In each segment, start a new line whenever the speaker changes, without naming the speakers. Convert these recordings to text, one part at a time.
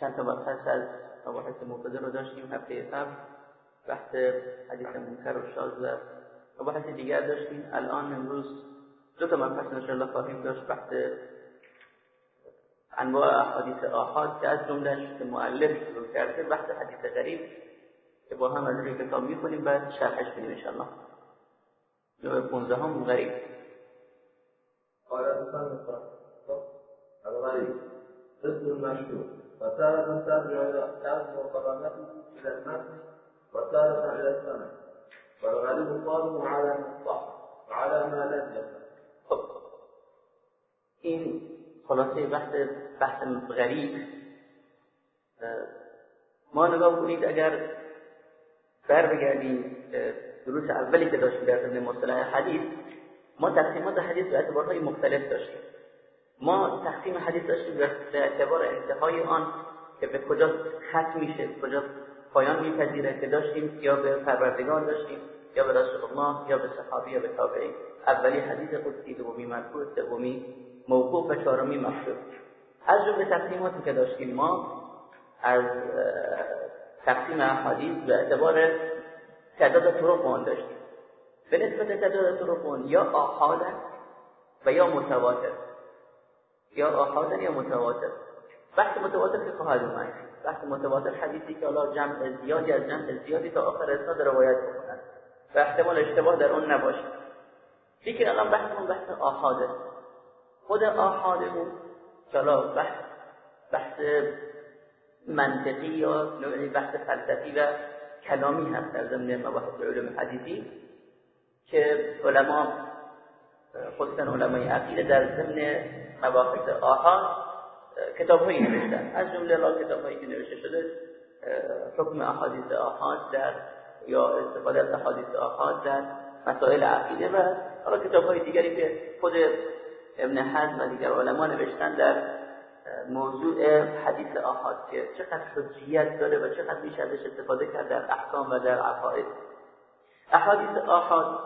چند تا مبحث از مباحث مبتدا رو داشتیم هفته قبل بحث حدیث منکر و شاز و مباحث دیگر داشتیم. الان امروز دو تا مبحث انشاءالله خواهیم داشت بحث انواع احادیث آحاد که از جملهش که معلم شروع کرده بحث حدیث غریب که با هم از روی کتاب می‌کنیم بعد شرحش کنیم انشاءالله. نوع پونزه هم غریب.
قال المصنف الغريب ضد المشهور. وتارة ترجع إلى قرامته إلى المتن وتارة إلى السند والغريب قادم على المصطح وعلى ما لم
خب. این خلاصه بحث بحث غریب ما نگاه کنید اگر بر بگردیم دروس اولی که داشتیم در ضمن مصطلح حدیث ما تقسیمات حدیث به اعتبارهای مختلف داشتیم. ما تقسیم حدیث داشتیم به اعتبار انتهای آن که به کجا ختم میشه کجا پایان میپذیره که داشتیم یا به پروردگار داشتیم یا به رسول الله یا به صحابی یا به تابعین. اولی حدیث قدسی دومی مرفوع سومی موقوف و چهارمی مفروض از جمله تقسیماتی که داشتیم ما از تقسیم احادیث به اعتبار تعداد طرق آن داشتیم. به نسبت تعداد طرق یا آحادن و یا متواتر. یا آحادن یا متواتر. بحث متواتر که خواهد اومد بحث متواتر حدیثی که حالا جمع زیادی از جمع زیادی تا آخر اسناد روایت بکنن و احتمال اشتباه در اون نباشه. لیکن الان بحثمون بحث آحاده خود آحادمون که بحث بحث منطقی یا نوعی بحث فلسفی و کلامی هست در ضمن مباحث علوم حدیثی که علما خصوصا علمای عقیده در ضمن مباحث آحاد کتاب هایی نوشتن. از جمله را کتاب هایی که نوشته شده حکم احادیث آحاد در یا استفاده از احادیث آحاد در مسائل عقیده و حالا کتاب های دیگری که خود ابن حزم و دیگر علما نوشتن در موضوع حدیث آحاد که چقدر حجیت داره و چقدر میشه ازش استفاده کرد در احکام و در عقاید. احادیث آحاد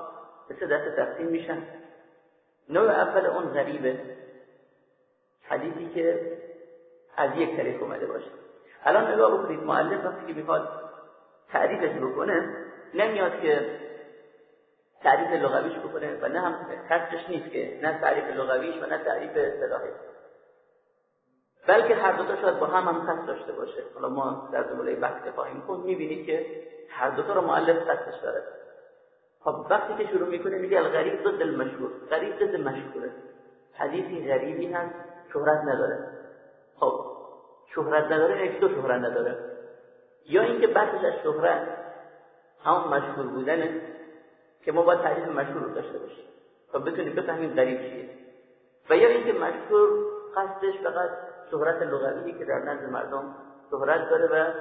به سه دسته تقسیم میشن. نوع اول اون غریبه حدیثی که از یک طریق اومده باشه. الان نگاه بکنید معلم وقتی که می‌خواد تعریفش بکنه نمیاد که تعریف لغویش بکنه و نه هم کسرش نیست که نه تعریف لغویش و نه تعریف اصطلاحی بلکه هر دوتا شاید با هم هم قصد داشته باشه. حالا ما در جمله بحث خواهیم کن می‌بینیم که هر دوتا رو معلم قصدش داره. خب وقتی که شروع می‌کنه میگه الغریب ضد المشهور. غریب ضد مشهوره. حدیثی غریبی هم شهرت نداره. خب شهرت نداره یک دو شهرت نداره. یا اینکه بحثش از شهرت همون مشهور بودنه که ما باید تعریف مشهور رو داشته باشیم. تا بتونیم بفهمیم غریب چیه. و یا اینکه مشهور قصدش فقط شهرت لغویی که در نزد مردم شهرت داره و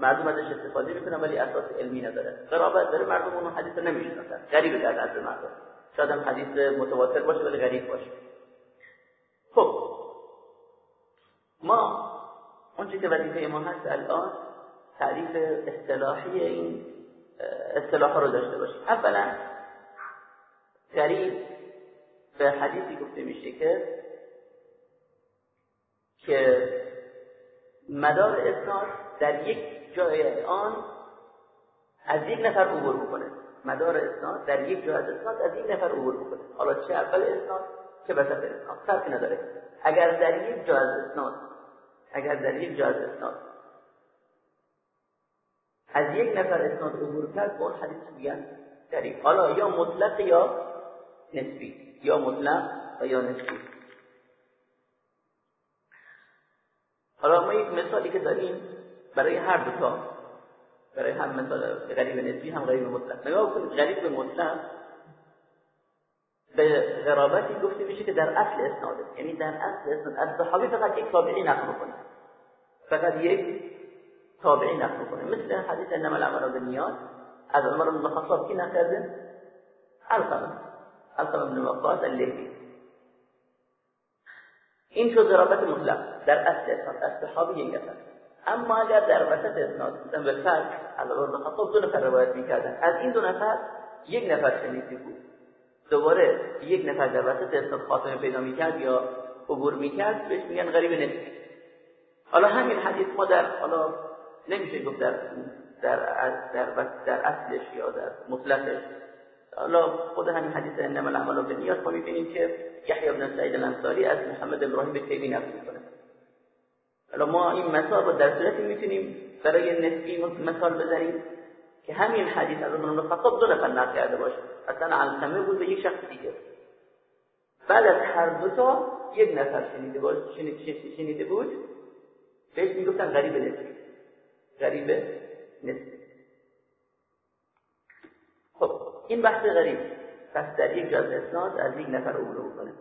مردم ازش استفاده می‌کنن ولی اساس علمی نداره. قرابت داره مردم اون حدیث رو نمی‌شناسن. غریبه در نزد مردم. شاید هم حدیث متواتر باشه ولی غریب باشه. خب. ما اون که وظیفه ما هست الان تعریف اصطلاحی این اصطلاح رو داشته باشیم. اولا غریب به حدیثی گفته میشه که که مدار اسناد در یک جای آن از یک نفر عبور بکنه. مدار اسناد در یک جای از اسناد از یک نفر عبور بکنه. حالا چه اول اسناد چه وسط اسناد؟ فرقی نداره. اگر در یک جای از اسناد اگر در یک جای از اسناد از یک نفر اسناد عبور کرد اون حدیث میگن غریب حالا یا مطلق یا نسبی یا مطلق و یا نسبی. حالا ما یک مثالی که داریم برای هر دو تا برای هم مثال غریب نسبی هم غریب مطلق. نگاه کنید غریب مطلق به غرابتی گفته میشه که در اصل اسناده. یعنی در اصل اسناد از صحابی فقط یک تابعی نقل کنه فقط یک تابعی نقل کنه مثل حدیث انما الاعمال بالنیات از عمر بن الخطاب کی نقل کرده؟ علقمه علقمه بن وقاص اللیثی. این شد ضرابت مطلق. در اصل اسناد از صحابی یک نفر. اما اگر در وسط اسناد عمر بن خطاب دو نفر روایت می‌کردن. از این دو نفر یک نفر شنیدی بود. دوباره یک نفر در وسط اسناد خاتمه پیدا می‌کرد یا عبور می‌کرد بهش میگن غریب نسبی حالا همین حدیث ما در حالا نمیشه گفت در در در, در اصلش یا در مطلقش. حالا خود همین حدیث انما الاعمال بالنیات ما می‌بینیم که یحیی بن سعید الانصاری از محمد ابراهیم به تیمی نقل می‌کنه. حالا ما این مثال رو در صورتی می‌تونیم برای نسبی مثال بزنیم که همین حدیث از بن خطاب دو نفر نقل کرده باشه. اصلا علقمه بود به یک شخص دیگه. بعد از هر دو تا یک نفر شنیده بود شنیده بود. بهش می‌گفتن غریب نسبی. غریب نسبی. خب این بحث غریب. پس در یک جاز اسناد از یک نفر عبور بکنه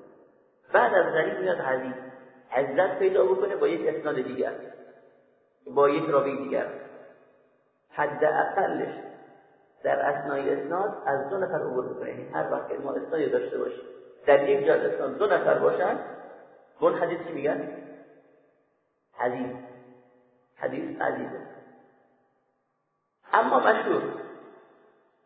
بعد از غریب میاد عزیز عزت پیدا بکنه با یک اسناد دیگر با یک راوی دیگر. حد اقلش در اسنای اسناد از دو نفر عبور بکنه یعنی هر وقت ما اسنادی داشته باشیم در یک جاز اسناد دو نفر باشن اون حدیث چی میگن؟ حدیث. حدیث عزیزه اما مشهور.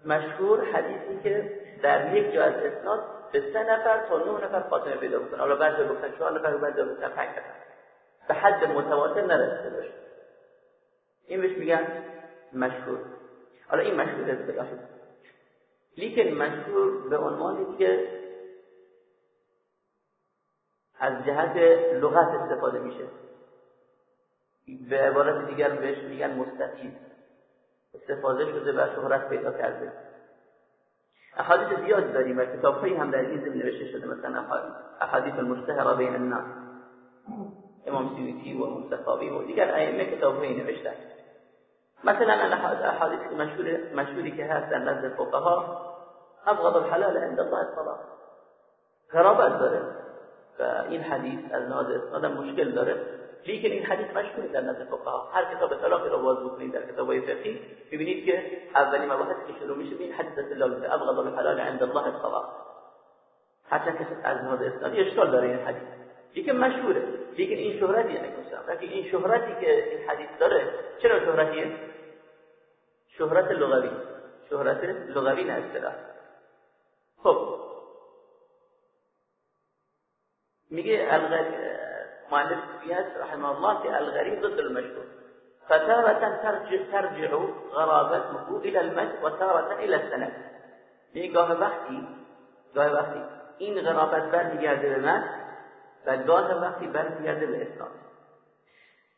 مشهور حدیثی که در یک جا از اسناد به سه نفر تا نه نفر خاتمه پیدا بکنه حالا بعضی گفتن چهار نفر بعضی گفتن پنج نفر. به حد متواتر نرسیده باشه. این بهش میگن مشهور. حالا این مشهور اصطلاح لیکن مشهور به عنوانی که از جهت لغت استفاده میشه. به عبارت دیگر بهش میگن مستفید. استفاده شده و شهرت پیدا کرده. احادیث زیاد داریم و کتابهایی هم در این زمین نوشته شده مثلا احادیث المشتهره بین الناس امام سیوطی و مصطفی و دیگر ائمه کتابهایی نوشتن. مثلا احادیث مشهور مشهوری که هست در نزد فقها ابغض الحلال عند الله الطلاق غرابت داره. و این حدیث از لحاظ اسناد مشکل داره. لیکن این حدیث مشهور در نزد فقها. هر کتاب طلاق را باز بکنید در کتاب فقهی می‌بینید که اولین مباحث که شروع میشه این حدیث استدلال به ابغض الحلال عند الله الطلاق حتی که از لحاظ اسنادی اشکال داره این حدیث. لیکن مشهوره. لیکن این شهرتی نمیشه لیکن این شهرتی که این حدیث داره چرا شهرتیه؟ شهرت لغوی. شهرت لغوی نه اصطلاح. خب. میگه مؤلف فيها رحمه الله في الغريب ضد المشهور فتارة ترجع, ترجع غرابته إلى المتن وتارة إلى السند. یعنی گاه وقتی گاه وقتی این غرابت برمیگرده به من و گاه وقتی برمیگرده به اسلام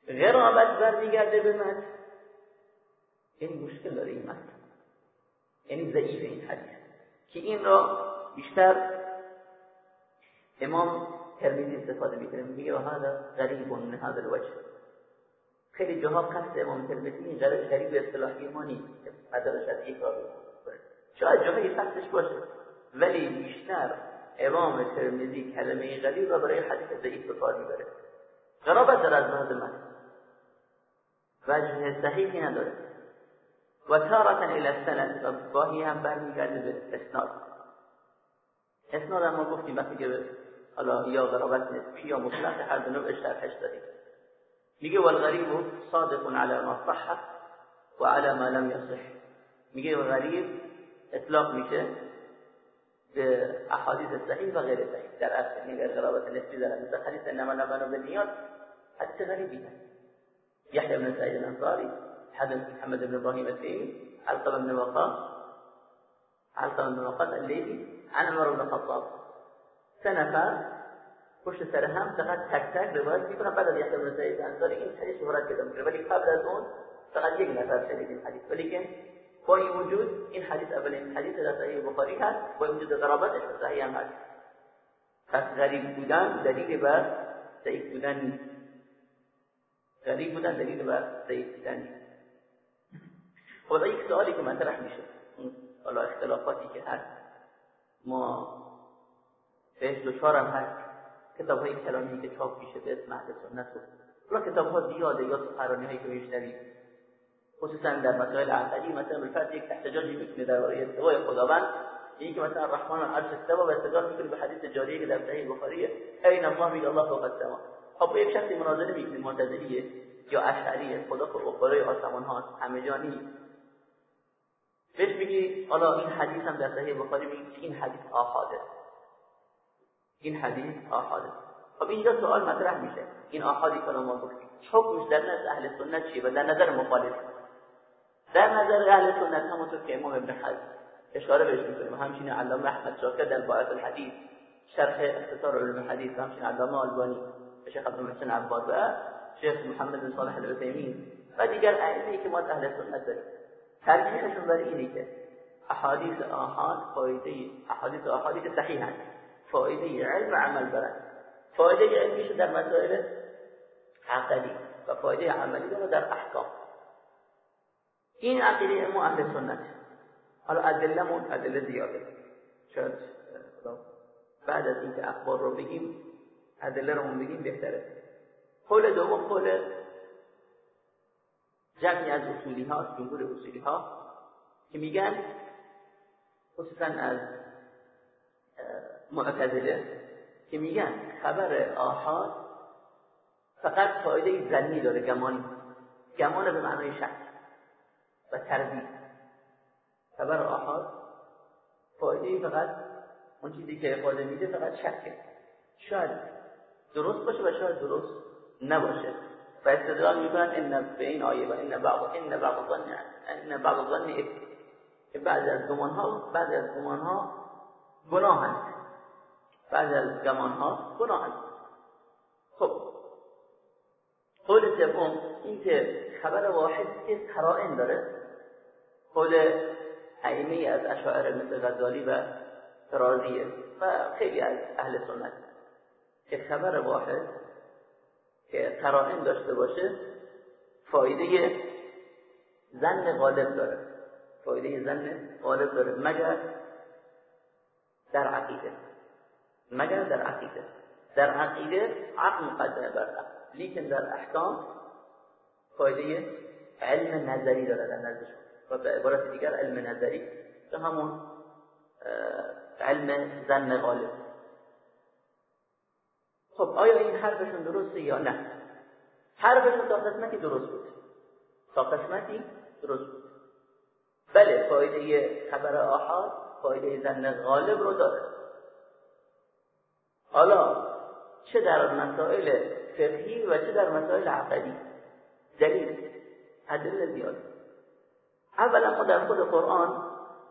غرابت برمیگرده به من این مشکل داره این متن یعنی ضعیف این حدیث. که این را بیشتر امام ترمذی استفاده می‌کنه. میگه و هذا غریب من هذا الوجه. خیلی جاها قصد امام ترمذی این غریب به اصطلاحی ما نیست از یک راوی شاید جاهایی قصدش باشه. ولی بیشتر امام ترمذی کلمه غریب را برای حدیث ضعیف به کار می‌بره. غرابت در از لحاظ من وجه صحیحی نداره. و تارتا الى السند. و گاهی هم برمیگرده به اسناد. اسناد هم ما گفتیم وقتی که حالا یا غرابت نسبی یا مطلق هر دو نوع شرحش داریم. میگه والغریب صادق على ما صح و على ما لم يصح میگه غریب اطلاق میشه به احادیث صحیح و غیر صحیح. در اصل میگه غرابت نسبی داره مثل حدیث انما نمانو بالنیات حدیث غریبی هست يحيى بن سعيد الانصاري حدث محمد بن إبراهيم التيمي علقمه بن وقاص علقمه بن وقاص الليثي عن عمر بن الخطاب نفر پشت سر هم فقط تک تک روایت می‌کنن بعد از یحیی بن سعید انصاری این حدیث شهرت پیدا می‌کنه. ولی قبل از اون فقط یک نفر شنید این حدیث. ولی که با این وجود این حدیث اولین حدیث در صحیح بخاری هست. با وجود غرابتش صحیح هم هست. پس غریب بودن دلیل بر ضعیف بودن نیست. غریب بودن دلیل بر ضعیف بودن نیست. خدا یک سوالی که مطرح میشه حالا اختلافاتی که هست ما بهش دچارم هست کتاب های کلامی که چاپ میشه به اسم اهل سنت و حالا کتاب ها زیاده یا سخنرانی هایی که میشنوید خصوصا در مسائل عقلی مثلا بالفرض یک احتجاجی می‌کنه درباره استوای خداوند. یکی که مثلا الرحمن عرش استوا و استدلال می‌کنه به حدیث جاریه که در صحیح بخاری این الله میگه الله فوق السما. خب یک شخصی مناظره می‌کنه معتزلیه یا اشعریه. خدا فوق بالای آسمان هاست همه جا نیست. بهش میگی حالا این حدیث هم در صحیح بخاری میگه این حدیث آحاده این حدیث آحاده. خب اینجا سوال مطرح میشه. این آحادی که ما گفتیم حکمش در نظر اهل سنت چیه و در نظر مخالف؟ در نظر اهل سنت همونطور که امام ابن حزم اشاره بهش می‌کنیم و علامه احمد شاکر در باعث الحدیث شرح اختصار علوم حدیث و علامه آلبانی شیخ عبدالمحسن عباد و شیخ محمد صالح العثیمین و دیگر ائمه‌ای که ما اهل سنت داریم. ترجیحشون بر اینه که احادیث آحاد فایده احادیث آحادی که صحیح هست فایده علم و عمل دارن فایده علمیش در مسائل عقلی و فایده عملی داره در احکام. این عقیده ما اهل سنت. حالا ادلمون ادله زیاده. شاید بعد از اینکه اخبار رو بگیم ادله رو بگیم بهتره. قول دوم قول جمعی از اصولی ها جمهور اصولی ها که میگن خصوصا از معتزله که میگن خبر آحاد فقط فایده زنی داره گمانی گمان به معنای شک و تردید. خبر آحاد فایده فقط اون چیزی که افاده میده فقط شکه. شاید درست باشه و شاید درست نباشه. و استدلال می‌کنن ان به این آیه و ان بعض ان بعض ظن ان بعض ظن. که بعضی از گمان ها بعضی از گمان ها گناهند. بعضی از گمان ها گناهند خب قول سوم این که خبر واحد که قرائن داره قول ائمه از اشاعره مثل غزالی و فرازیه و خیلی از اهل سنت که خبر واحد که قرائن داشته باشه فایده زن غالب داره. فایده زن غالب داره مگر در عقیده. مگر در عقیده. در عقیده عقل مقدمه بر لیکن در احکام فایده علم نظری داره در نزدشون و به عبارت دیگر علم نظری که همون علم زن غالب. خب آیا این حرفشون درسته یا نه؟ حرفشون تا قسمتی درست بود. تا قسمتی درست بود. بله فایده خبر آحاد فایده زن غالب رو داره حالا چه در مسائل فقهی و چه در مسائل عقدی دلیل ادله زیاد. اولا ما در خود قرآن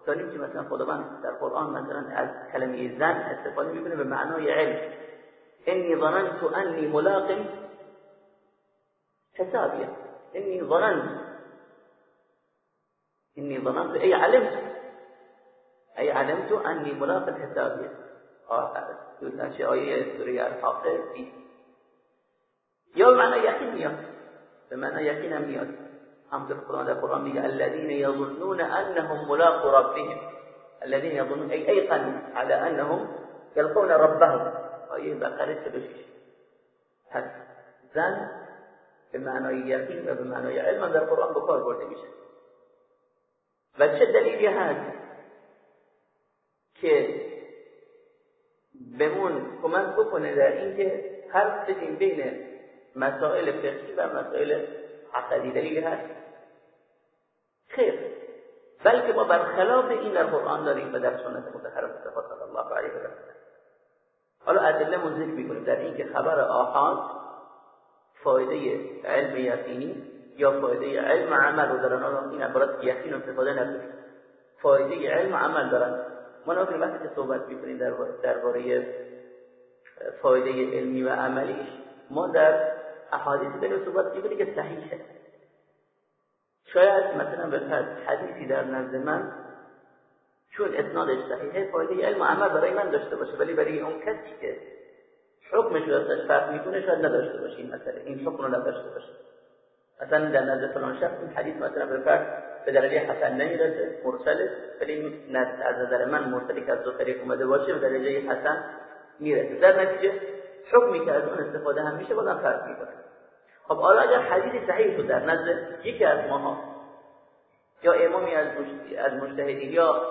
داریم که مثلا خداوند در قرآن مثلا از کلمه زن استفاده می‌کنه به معنای علم. انی ظننت انی ملاق حسابیه. انی ظننت انی ظننت ای علمت ای علمت انی ملاق حسابیه. چه آیه سوره الحاقه یا معنی یقین میاد. به معنی یقین هم میاد. همطور قرآن در قرآن میگه الذين يظنون انهم ملاق ربهم. الذين يظنون ای ایقنوا على انهم يلقون ربهم. آیه بقره 46 پس زن به معنای یقین و به معنای علم در قرآن به کار برده میشه. و چه دلیلی هست که بهمون کمک بکنه در اینکه فرق بدیم بین مسائل فقهی و مسائل عقدی دلیلی هست. خیر. بلکه ما برخلاف این در قرآن داریم و در سنت متحرم صلی الله علیه و سلم حالا ادله ذکر می‌کنیم در اینکه خبر آحاد فایده علم یقینی یا فایده علم عمل رو دارن. این عبارت یقین استفاده نکنید فایده علم عمل دارن. ما نمی‌دونیم وقتی که صحبت می‌کنیم در درباره فایده علمی و عملیش ما در احادیث داریم صحبت می‌کنیم که صحیحه. شاید مثلا به حدیثی در نزد من چون اسنادش صحیحه فایده علم و عمل برای من داشته باشه ولی برای اون کسی که حکمش رو ازش فرق می‌کنه شاید نداشته باشه این مسئله این حکم رو نداشته باشه. مثلا در نزد فلان شخص این حدیث مثلا به فرق به درجه حسن نمی‌رسه مرسله ولی از نظر من مرسلی که از دو طریق اومده باشه به درجه حسن می‌رسه. در نتیجه حکمی که از اون استفاده هم میشه بازم فرق می‌کنه. خب حالا اگر حدیث صحیح بود در نزد یکی از ماها یا امامی از از مجتهدین یا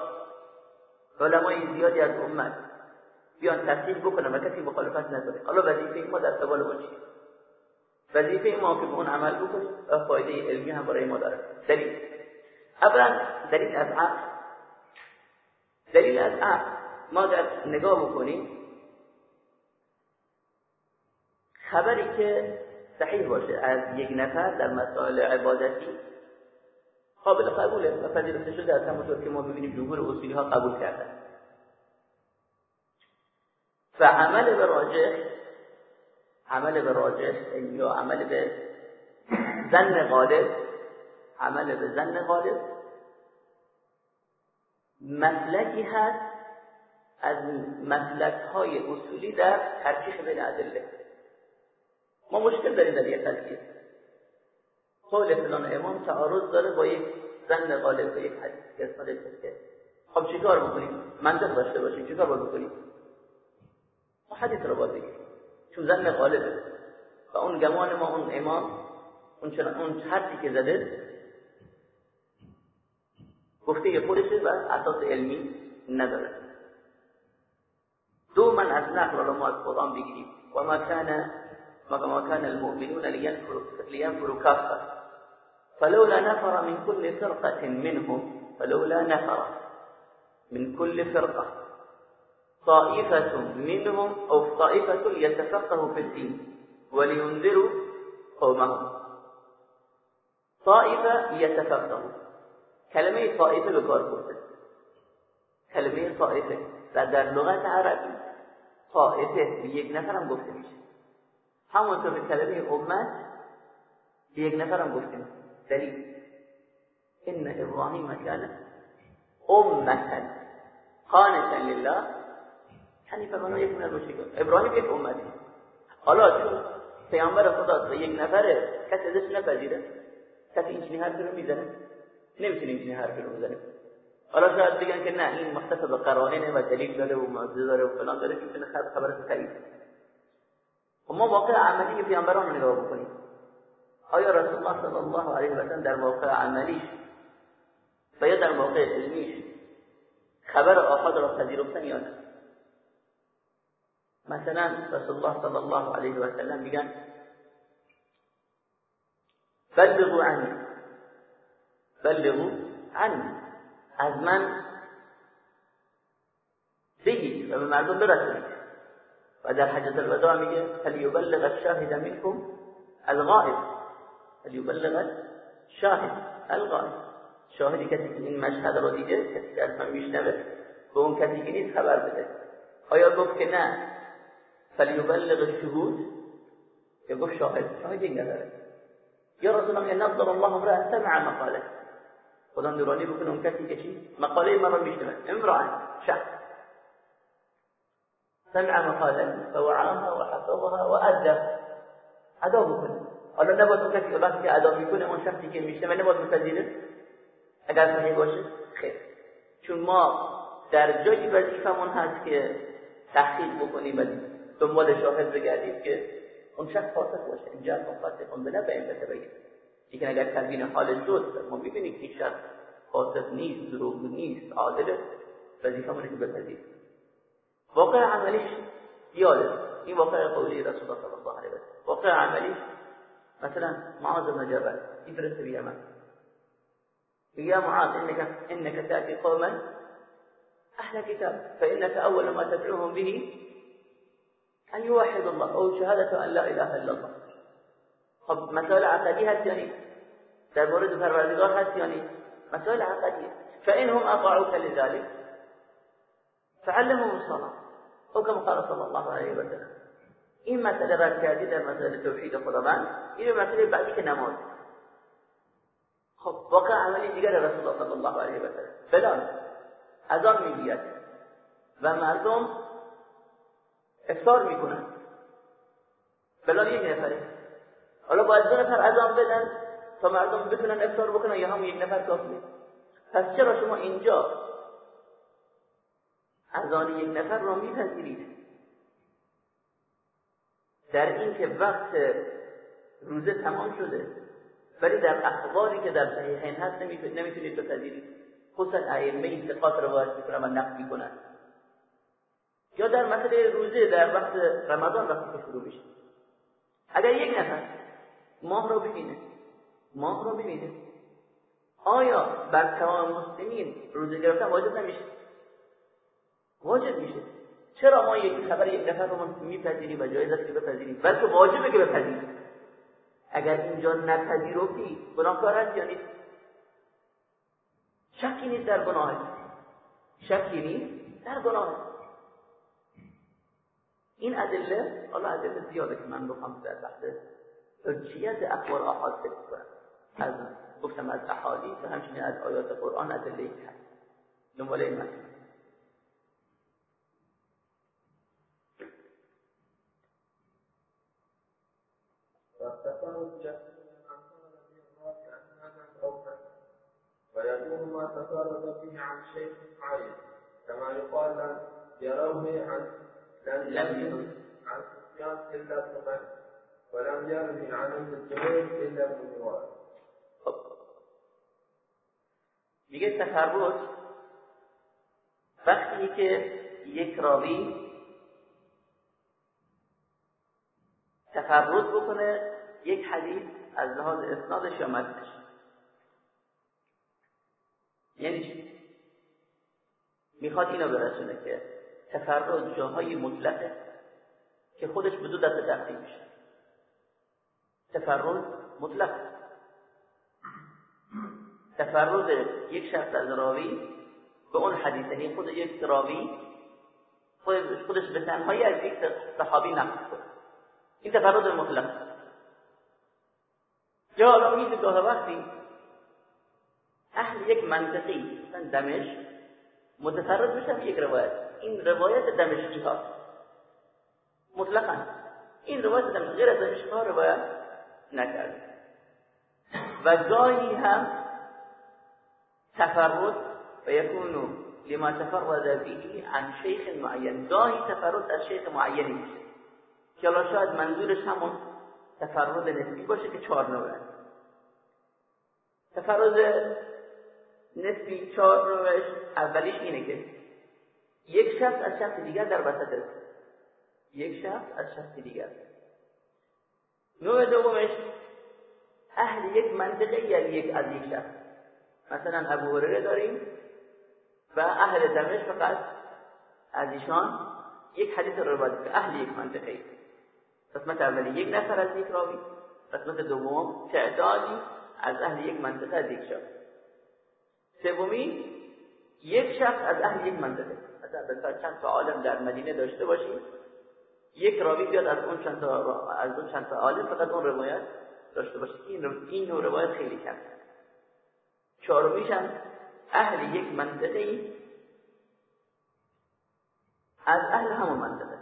علمای زیادی از امت بیان تصحیح بکنن و کسی مخالفت نکنه. حالا وظیفه ما در قبال اون چیه؟ وظیفه ما که اون عمل بکنیم و فایده علمی هم برای ما داره دلیل. اولا دلیل از عقل. دلیل از عقل. ما در نگاه بکنیم. خبری که صحیح باشه از یک نفر در مسائل عبادتی قابل قبوله و پذیرفته شده از همونطور که ما ببینیم جمهور اصولی ها قبول کردن. و عمل به راجح عمل به راجح یا عمل به زن غالب عمل به زن غالب. مسلکی هست از مسلک های اصولی در ترجیح بین ادله. ما مشکل داریم در یک قضیه قول فلان امام تعارض داره با یک زن غالب با یک حدیث که خب چیکار بکنیم؟ منطق داشته باشیم چیکار باید بکنیم؟ ما حدیث رو باید بگیم چون زن غالب و اون گمان ما اون امام اون چرا اون حرفی که زده مفتي بوليسز بقى؟ على أساس علمي النبوي دوما أثناء العلماء القرآن بيجي. وما كان ما کان المؤمنون لينفروا لينفروا فلولا نفر من كل فرقة منهم فلولا نفر من كل فرقة. طائفة منهم أو طائفة يتفقه في الدين ولينذروا قومهم. طائفة يتفقهوا. يتفقه كلمة طائفة بكار برده کلمه طائفه. و در لغت عربی طائفه به یک نفرم گفته میشه. همونطور به کلمه امت به یک نفرم گفته میشه. دلیل. ان ابراهیم کان امتا قانتا لله. یعنی فرمان یک من ابراهیم یک امتی حالا چون پیامبر خدا به یک نفره کسی ازش نپذیره کسی این حرفی رو می‌زنه. حرفی رو بزنه حالا شاید بگن که نه این مختص به قرائنه و دلیل داره و معجزه داره و فلان داره که میتونه خبرش تایید و ما واقع عملی پیامبران رو نگاه بکنیم آیا رسول الله صلی الله علیه و سلم در واقع عملیش و یا در واقع علمیش خبر آحاد را پذیرفتن یا نه مثلا رسول الله صلی الله علیه و سلم میگن بلغوا عنی بلغوا عنی از من بگید و به مردم برسونید و در حجت الوداع میگه فلیبلغ الشاهد منکم الغائب. فلیبلغ شاهد الغائب. شاهدی کسی که این مشهد رو دیده کسی که از من میشنوه به اون کسی که نیست خبر بده. آیا گفت که نه؟ فلیبلغ شهود یا گفت شاهد. شاهد این نداره یا رسول الله نظر الله امرأ سمع مقاله. خدا نورانی بکنه اون کسی که چی؟ مقاله من رو میشنوه. امرأ شخص. سمع مقاله فوعاها وحفظها وأدى ادا بکنه. حالا نباید اون کسی وقتی که ادا می‌کنه اون شخصی که میشنوه نباید مپذیره اگر صحیح باشه خیر. چون ما در جایی وظیفمون هست که تحقیق بکنیم و دنبال شاهد بگردیم که اون شخص فاسق باشه. اینجا مفاسقون به نبع این لیکن اگر تبیین حال شد ما میبینیم که شخص فاسق نیست دروغ نیست عادل وظیفمونه که بپذیر واقع عملیش یاده این واقع قولی رسول الله صلی الله علیه و واقع عملیش مثلا معاذ بن جبل. يفرس بيمن يا معاذ إنك, إنك تأتي قوما أهل كتاب فإنك أول ما تدعوهم به أن يوحد الله أو شهادة أن لا إله إلا الله. خب مسائل عقدی هست یا نیست؟ در مورد پروردگار هست یا نیست؟ مسائل عقدی فإنهم أطاعوك لذلك. فعلمهم الصلاة. كما قال صلی الله علیه و سلم. این مسئله رد در مسئله توحید خداوند. این مسئله بعدی که نماز. خب واقع عملی دیگر رسول الله صلی الله علیه و سلم. بلال اذان می‌گوید. و مردم افطار می‌کنن بلال یک نفره حالا باید دو نفر اذان بدن تا مردم بتونن افطار بکنن یا هم یک نفر کافیه پس چرا شما اینجا اذان یک نفر را میپذیرید؟ در این که وقت روزه تمام شده ولی در اخباری که در صحیحین هست نمی‌تونید بپذیرید. خصوصا ائمه ثقات روایت می‌کنن و نقل می‌کنن. یا در مسئله روزه در وقت رمضان وقتی که شروع میشه. اگر یک نفر ماه رو ببینه. ماه رو ببینه. آیا بر تمام مسلمین روزه گرفتن واجب نمیشه؟ واجب میشه. چرا ما یک خبر یک نفر رو میپذیریم و جایز است که بپذیریم؟ بلکه واجبه که بپذیریم. اگر اینجا نپذیرفتی گناهکار هست یا نیست؟ شکی نیست در گناه شکی نیست در گناه این ادله حالا ادله زیاده که من بخوام در بحث حجیت اخبار آحاد کنم از گفتم از احادیث و همچنین از آیات قرآن ادله هست دنبال این مسئله.
ويكون ما تفرد به عن شيء معين كما يقال يروه عن لم يروي عن سفيان الا ابن ولم يروي عن ابن الزبير الا ابن نوار
میگه تفرد وقتی که یک راوی تفرد بکنه یک حدیث از لحاظ اسنادش یا متنش یعنی؟ می‌خواد اینو برسونه که تفرد جاهای مطلقه که خودش به دو دسته تقسیم میشه. تفرد مطلق. تفرد یک شخص از راوی به اون حدیث یعنی خود یک راوی خودش به تنهایی از یک صحابی نقل کنه این تفرد مطلق. یا حالا گاه وقتی اهل یک منطقی مثلا دمشق متفرد میشن یک روایت. این روایت دمشقی ها. مطلقا. این روایت دمشقی غیر از دمشقی ها روایت نکرده. و گاهی هم تفرد و یکونو لما تفرد به عن شیخ معین. گاهی تفرد از شیخ معینی میشه که شاید منظورش همون تفرد نسبی باشه که چهار نوعه تفرد نسبی چهار نوعش اولیش اینه که یک شخص از شخص دیگر در وسط یک شخص از شخص دیگر. نوع دومش اهل یک منطقه یعنی یک از یک شخص مثلا ابو هریره داریم و اهل دمشق فقط از ایشان یک حدیث رو روایت اهل یک منطقه قسمت اولی یک نفر از یک راوی قسمت دوم تعدادی از اهل یک منطقه از یک شخص. سومی یک شخص از اهل یک منطقه. مثلا چند تا عالم در مدینه داشته باشیم یک راوی بیاد از اون چند تا از اون چند تا عالم فقط اون روایت داشته باشه. این این نوع روایت خیلی کم. چهارمیش هم اهل یک منطقه ای. از اهل همون منطقه.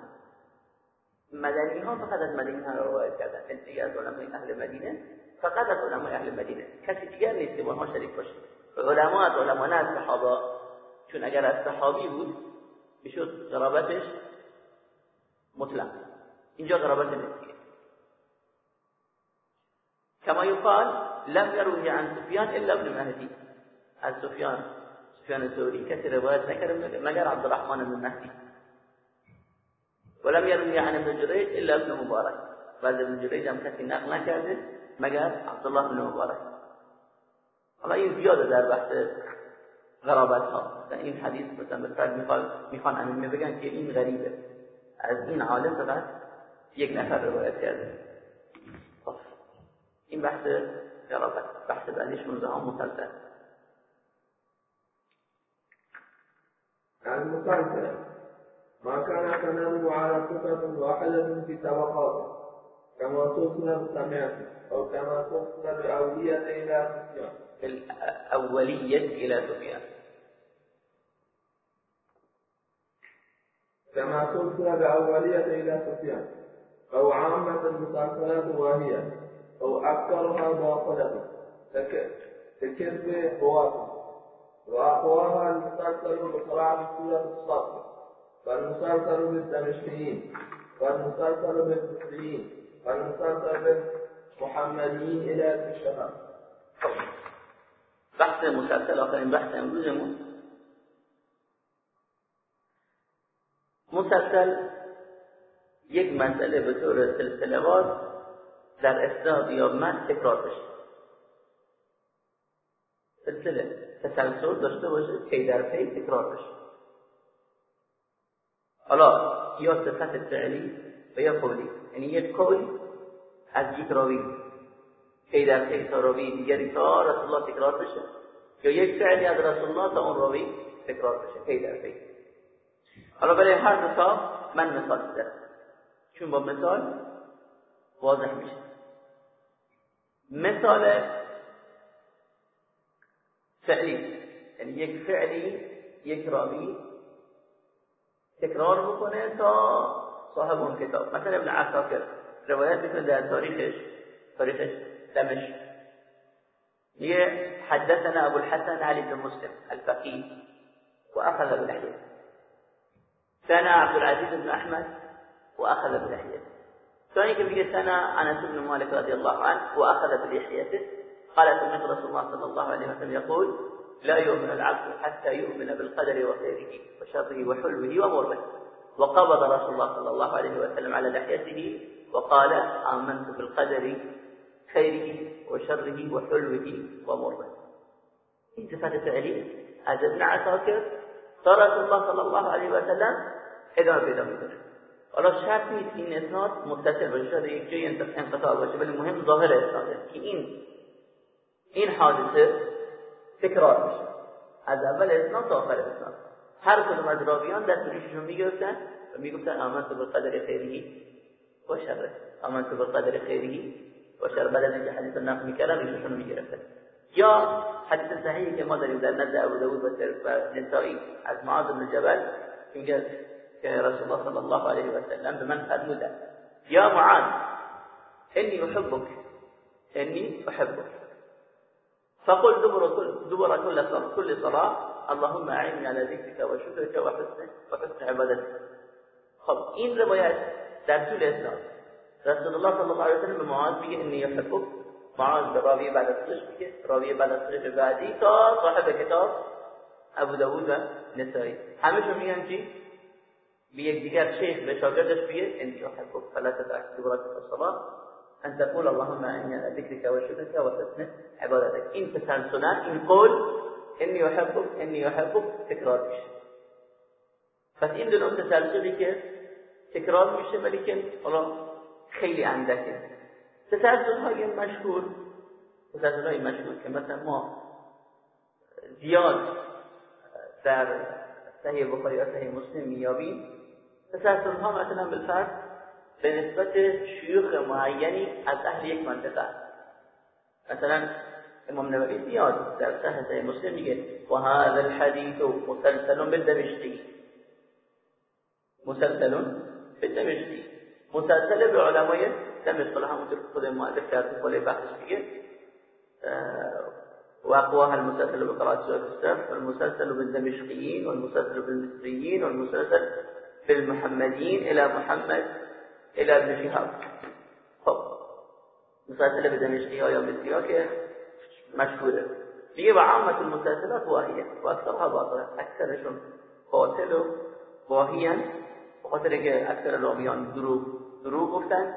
مدنی ها فقط از مدنی ها روایت کردن. دیگه از علمای اهل مدینه فقط از علمای اهل مدینه. کسی دیگر نیست که با ما شریک باشه. علما از علما نه از صحابه چون اگر از صحابی بود می‌شد قرابتش مطلق. اینجا قرابت نسبیه کما یقال لم يروه عن سفیان إلا ابن مهدی. از سفیان سفیان الثوري کسی روایت نکرم مگر عبد الرحمن ابن مهدی. ولم يروه عن ابن جریج إلا ابن مبارک. بعد ابن جریج هم کسی نقل نکرده مگر عبد الله ابن مبارک. حالا این زیاده در بحث غرابت ها این حدیث مثلا به میخوان امیمه بگن که این غریبه. از این عالم فقط یک نفر روایت کرده. خب. این بحث غرابت بحث بعدی 16 هم مسلسل
المسلسل ما كان تنام على صفة واحدة في طبقاته كما تصنع سمعت أو كما تصنع بأولية إلى سفيان
الأولية إلى سفيان
كما تصنع بأولية إلى سفيان. أو عامة المسلسلات واهية. أو أكثرها باطلة. ككذب قواتها وأقواها المسلسل بقراءة سورة الصف والمسلسل بالدمشقيين. والمسلسل بالمصريين. والمسلسل بالمحمديين إلى الشهر
بحث مسلسل آخرین بحث امروزمون مسلسل یک مسئله به طور سلسله در اسناد یا من تکرار بشه. سلسله تسلسل داشته باشه پی در پی تکرار بشه. حالا یا صفت فعلی و یا قولی. یعنی یک قول از یک راوی. پی در پی تا راوی دیگری تا رسول الله تکرار بشه. یا یک فعلی از رسول الله تا اون راوی تکرار بشه. پی در پی. حالا برای هر تا من مثال می‌زنم. چون با مثال واضح میشه. مثال فعلی. یعنی یک فعلی یک راوی تکرار بکنه تا صاحب اون کتاب. مثلا ابن عساکر روایت می‌کنه در تاریخش تاریخش دمشق. هي حدثنا أبو الحسن علي بن مسلم الفقيه وأخذ بلحيته سنة عبد العزيز بن أحمد وأخذ بلحيته. ثاني كم سنة أنس بن مالك رضي الله عنه وأخذ بلحيته. قال سمعت رسول الله صلى الله عليه وسلم يقول لا يؤمن العبد حتى يؤمن بالقدر وخيره وشره وحلوه ومره وقبض رسول الله صلى الله عليه وسلم على لحيته وقال آمنت بالقدر خيره وشره وحلوه ومره صفت فعلی از ابن عساکر تا رسول الله صلی الله علیه و سلم ادامه پیدا می‌کنه. حالا شرط نیست این اسناد متصل باشه. شاید یک جای انقطاع باشه ولی مهم ظاهر اسناده که این این حادثه تکرار میشه. از اول اسناد تا آخر اسناد هر کدوم از راویان دستوریششون می‌گرفتن و می‌گفتن آمنت بالقدر خیری و شره. آمنت بالقدر خیری و شر. بعد از اینکه حدیث نقل می‌کردن ایشون می‌گرفتن. یا حدیث صحیحی که ما داریم در نزد ابو داود و نسائی از معاذ بن جبل میگه که رسول الله صلی الله علیه و سلم به من فرمودن یا معاذ انی أحبك. انی أحبك. فقل دبر كل دبر كل صلاة كل صلاة اللهم اعني على ذكرك وشكرك وحسن وحسن عبادتك. خب این روایت در طول اسلام رسول الله صلی الله علیه و سلم به معاذ میگه انی یحبک معاذ به بعد از خودش میگه بعد از بعدی تا صاحب کتاب أبو داوود و نسائی همشون میگن چی دیگر شیخ به شاگردش بگه انی یحبک فلا تدع دبرك الصلاه ان تقول اللهم اعني على ذكرك وشكرك وحسن عبادتك این تسلسلا این قول انی یحبک انی یحبک تکرار میشه. پس این دو تسلسلی که تکرار میشه ولی که حالا خیلی اندکه. تسلسل های مشهور تسلسل های مشهور که مثلا ما زیاد در صحیح بخاری و صحیح مسلم میابیم تسلسل ها مثلا بالفرض به نسبت شیوخ معینی از اهل یک منطقه مثلا امام نووی زیاد در صحیح مسلم میگه و هذا الحديث مسلسل بالدمشقی. مسلسل بالدمشقی. مسلسل به علمای دمشق همونطور خود مؤلف کرد بالای بحث دیگه واقواها المسلسل بقراءة سورة السبع والمسلسل بالدمشقيين والمسلسل بالمصريين والمسلسل بالمحمديين إلى محمد إلى ابن شهاب. خب مسلسل بالدمشقي یا مصری ها که مشهوره. دیگه و عامت المسلسلات واهیه و اکثرها باطله اکثرشون باطل و واهیان بخاطر که اکثر راویان دروغ دروغ گفتن.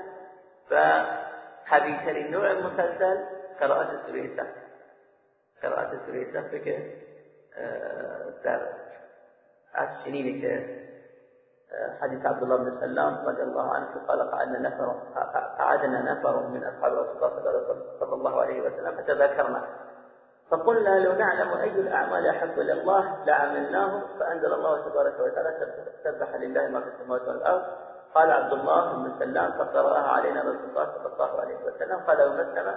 و قویترین نوع مسلسل قرائت سوره صف قرائت سوره صف که در از شنینی که حديث عبد الله بن سلام رضي الله عنه قال قعدنا نفر قعدنا نفر من أصحاب رسول الله صلى الله عليه وسلم فتذكرنا فقلنا لو نعلم أي الأعمال أحب إلى الله لعملناه فأنزل الله تبارك وتعالى سبح لله ما في السماوات والأرض. قال عبد الله بن سلام فقرأها علينا رسول الله صلى الله عليه وسلم. قال أبو مسلمة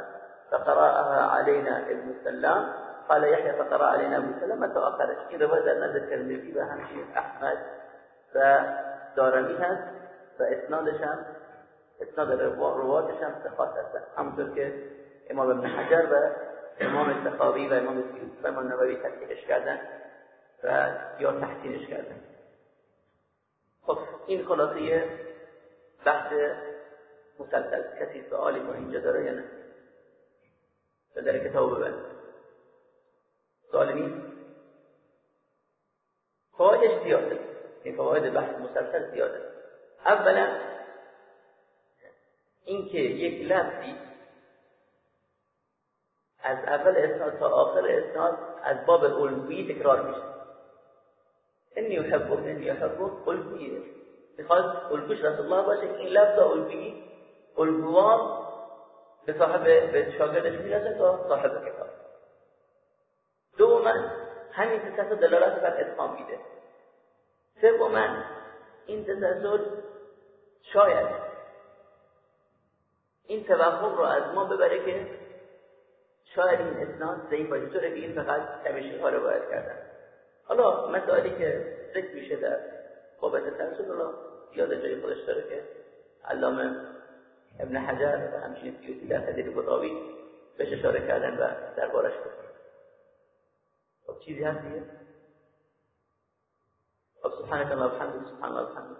فقرأها علينا ابن سلام. قال يحيى فقرأ علينا سلمة. وآخرش إذا بدأ نزل الترمذي بهم شيء أحمد فدارمي هست و اسنادش هم اسناد رواتش هم ثقات هستن. همونطور که امام ابن حجر و امام سخاوی و امام سیوط و امام نووی تصحیحش کردن و یا تحسینش کردن. خب این خلاصه بحث مسلسل. کسی سوالی با اینجا داره یا نه؟ و در کتاب ببند سوال نیست؟ فوایدش زیاده. این فواید بحث مسلسل زیاده. اولا اینکه یک لفظی از اول اسناد تا آخر اسناد از باب الگویی تکرار میشه. انی احبک انی احبک الگویه می‌خواد الگوش رسول الله باشه این لفظ الگویی الگوان به صاحب به شاگردش می‌رسه تا صاحب کتاب. دوما همین تسلسل دلالت بر اتقام میده. سوما این تسلسل شاید این توهم رو از ما ببره که شاید این اسناد ضعیف باشه طوره که این فقط کمیشی ها رو باید کردن. حالا مسائلی که ذکر میشه در باب تسلسل رو یاد جای خودش داره که علامه ابن حجر و همچنین سیوطی در حدیث بطاوی بهش اشاره کردن و دربارش گفتن. خب چیزی هست دیگه؟ سبحانك اللهم وبحمدك سبحان الله وبحمده